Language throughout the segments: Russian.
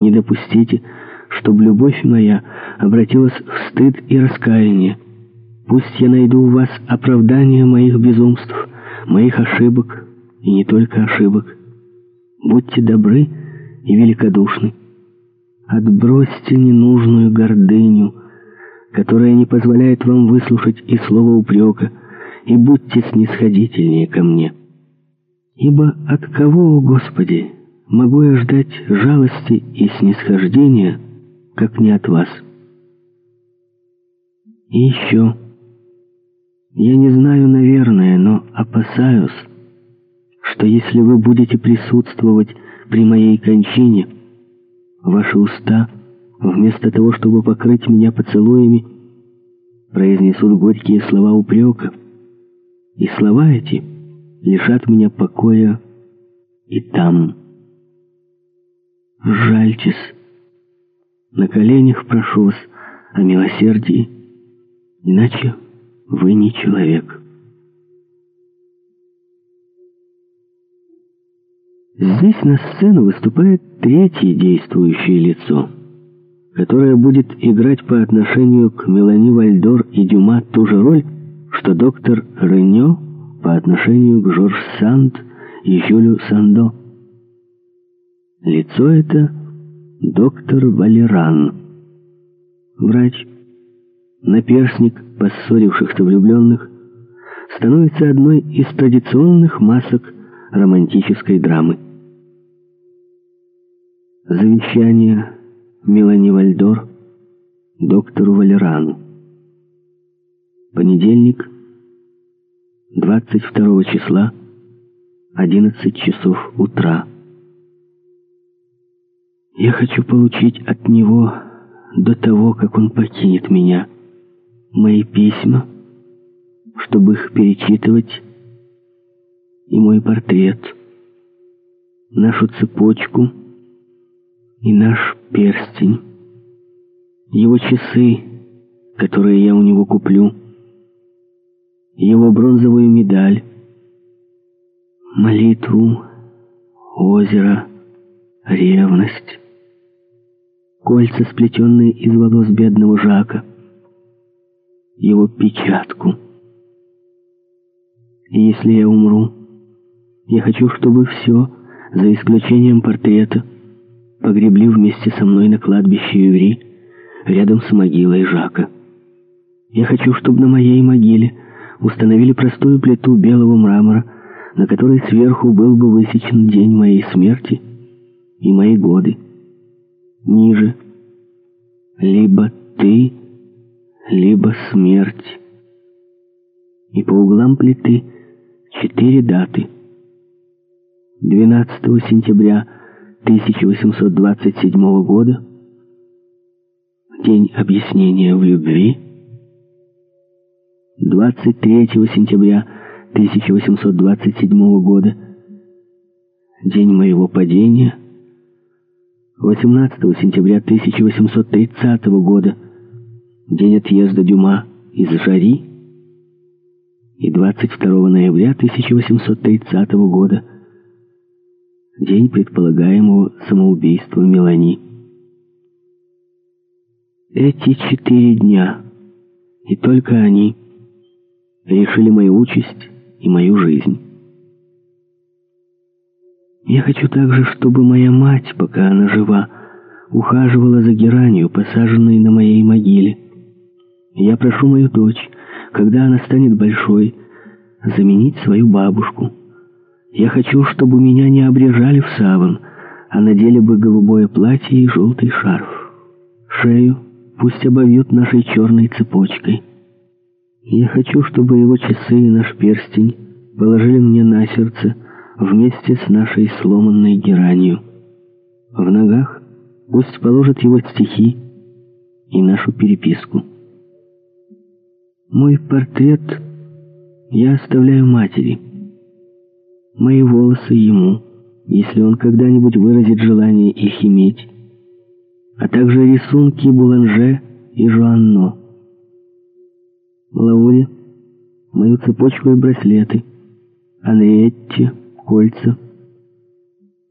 Не допустите, чтобы любовь моя обратилась в стыд и раскаяние. Пусть я найду у вас оправдание моих безумств, моих ошибок, и не только ошибок. Будьте добры и великодушны. Отбросьте ненужную гордыню, которая не позволяет вам выслушать и слова упрека, и будьте снисходительнее ко мне. Ибо от кого, Господи, могу я ждать жалости и снисхождения, как не от вас? И еще, я не знаю, наверное, но опасаюсь, что если вы будете присутствовать при моей кончине, ваши уста, вместо того, чтобы покрыть меня поцелуями, произнесут горькие слова упрека, и слова эти лишат меня покоя и там. Жальтесь, на коленях прошу вас о милосердии, иначе вы не человек». Здесь на сцену выступает третье действующее лицо, которое будет играть по отношению к Мелани Вальдор и Дюма ту же роль, что доктор Реньо по отношению к Жорж Санд и Жюлю Сандо. Лицо это доктор Валеран, врач, наперсник поссорившихся влюбленных, становится одной из традиционных масок романтической драмы. Завещание Мелани Вальдор доктору Валерану. Понедельник, 22 числа, 11 часов утра. Я хочу получить от него до того, как он покинет меня, мои письма, чтобы их перечитывать, и мой портрет, нашу цепочку — и наш перстень, его часы, которые я у него куплю, его бронзовую медаль, молитву, озеро, ревность, кольца, сплетенные из волос бедного Жака, его печатку. И если я умру, я хочу, чтобы все, за исключением портрета, погребли вместе со мной на кладбище Юри, рядом с могилой Жака. Я хочу, чтобы на моей могиле установили простую плиту белого мрамора, на которой сверху был бы высечен день моей смерти и мои годы. Ниже. Либо ты, либо смерть. И по углам плиты четыре даты. 12 сентября 1827 года, День объяснения в любви, 23 сентября 1827 года, День моего падения, 18 сентября 1830 года, День отъезда Дюма из Жари, и 22 ноября 1830 года, день предполагаемого самоубийства Мелани. Эти четыре дня, и только они, решили мою участь и мою жизнь. Я хочу также, чтобы моя мать, пока она жива, ухаживала за геранью, посаженной на моей могиле. Я прошу мою дочь, когда она станет большой, заменить свою бабушку. Я хочу, чтобы меня не обрежали в саван, а надели бы голубое платье и желтый шарф. Шею пусть обовьют нашей черной цепочкой. Я хочу, чтобы его часы и наш перстень положили мне на сердце вместе с нашей сломанной геранью. В ногах пусть положат его стихи и нашу переписку. Мой портрет я оставляю матери мои волосы ему, если он когда-нибудь выразит желание их иметь, а также рисунки Буланже и Жуанно. Лауре, мою цепочку и браслеты, Анриетте, кольца,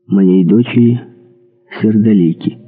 моей дочери Сердолики.